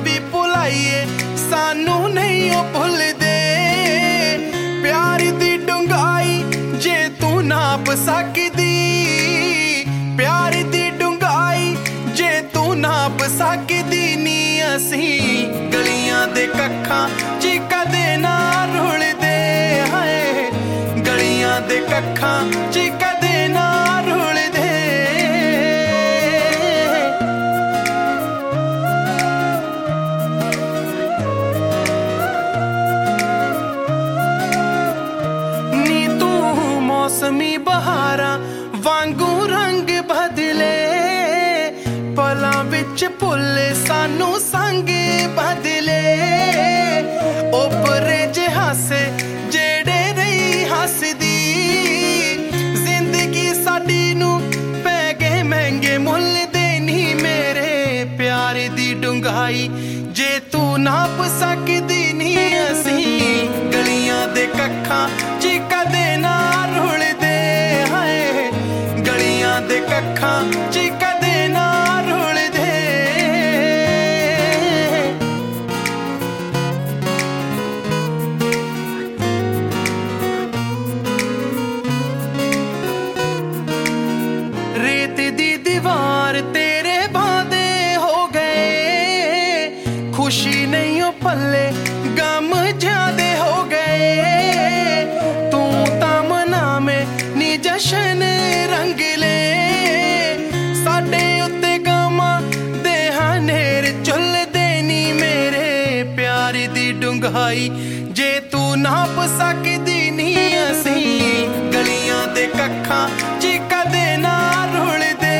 ਵੀ ਭੁਲਾਈਏ ਸਾਨੂੰ ਨਹੀਂ ਉਹ ਭੁੱਲ ਸਕਦੀ। ਪਿਆਰ ਦੀ ਡੁੰਗਾਈ ਜੇ ਤੂੰ ਨਾਪ ਸਕਦੀ ਨੀ ਅਸੀਂ। ਗਲੀਆਂ ਦੇ ਕੱਖਾਂ ਚ ਕਦੇ ਨਾ ਰੁਲਦੇ ਹਾਏ ਗਲੀਆਂ ਦੇ ਕੱਖਾਂ ਚ ਬਹਾਰਾਂ ਵਾਂਗੂ ਰੰਗ ਬਦਲੇ। ਪਲਾਂ ਵਿੱਚ ਭੁੱਲੇ, ਸਾਨੂੰ ਸੰਗ ਬਦਲੇ। ਉਪਰੇ ਜੇ ਹਾਸੇ, ਜਿਹੜੇ ਰਹੀ ਹੱਸਦੀ। ਜ਼ਿੰਦਗੀ ਸਾਡੀ ਨੂੰ ਪੈ ਗਏ ਮਹਿੰਗੇ ਮੁੱਲ ਦੇ ਨਹੀਂ ਮੇਰੇ। ਪਿਆਰ ਦੀ ਡੁੰਗਾਈ ਜੇ ਤੂੰ ਨਾਪ ਸਕਦੀ ਨਹੀਂ ਅਸੀਂ। ਦੇ ਕੱਖਾਂ ਚ ਪਿਆਰ ਦੀ ਡੁੰਗਾਈ ਜੇ ਤੂੰ ਨਾਪ ਸਕਦੀ ਨਹੀਂ ਅਸੀਂ। ਗਲੀਆਂ ਦੇ ਕੱਖਾਂ ਚ ਕਦੇ ਨਾ ਰੁਲਦੇ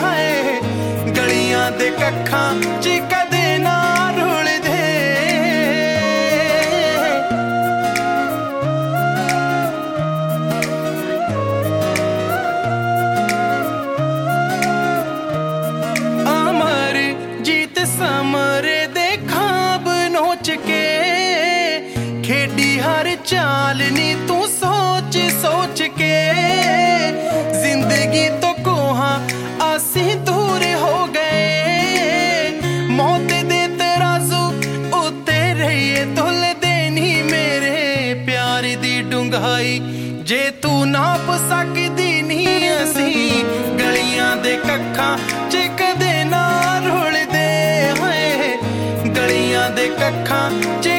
ਹਾਏ ਗਲੀਆਂ ਦੇ ਕੱਖਾਂ ਚ ਖੇਡੀ ਹਰ ਚਾਲ ਨੀ ਤੂੰ ਸੋਚ ਸੋਚ ਕੇ। ਜ਼ਿੰਦਗੀ ਤੋਂ ਕੋਹਾਂ ਅਸੀਂ ਦੂਰ ਹੋ ਗਏ। ਮੌਤ ਦੇ ਤਰਾਜ਼ੂ ਉੱਤੇ ਰਹੀਏ ਤੁਲਦੇ ਨਹੀਂ ਮੇਰੇ। ਪਿਆਰ ਦੀ ਡੁੰਗਾਈ ਜੇ ਤੂੰ ਨਾਪ ਸਕਦੀ ਨਹੀਂ ਅਸੀਂ। ਗਲੀਆਂ ਦੇ ਕੱਖਾਂ ਚ ਕਦੇ ਨਾ ਰੁਲਦੇ ਹੋਏ। ਗਲੀਆਂ ਦੇ ਕੱਖਾਂ ਚ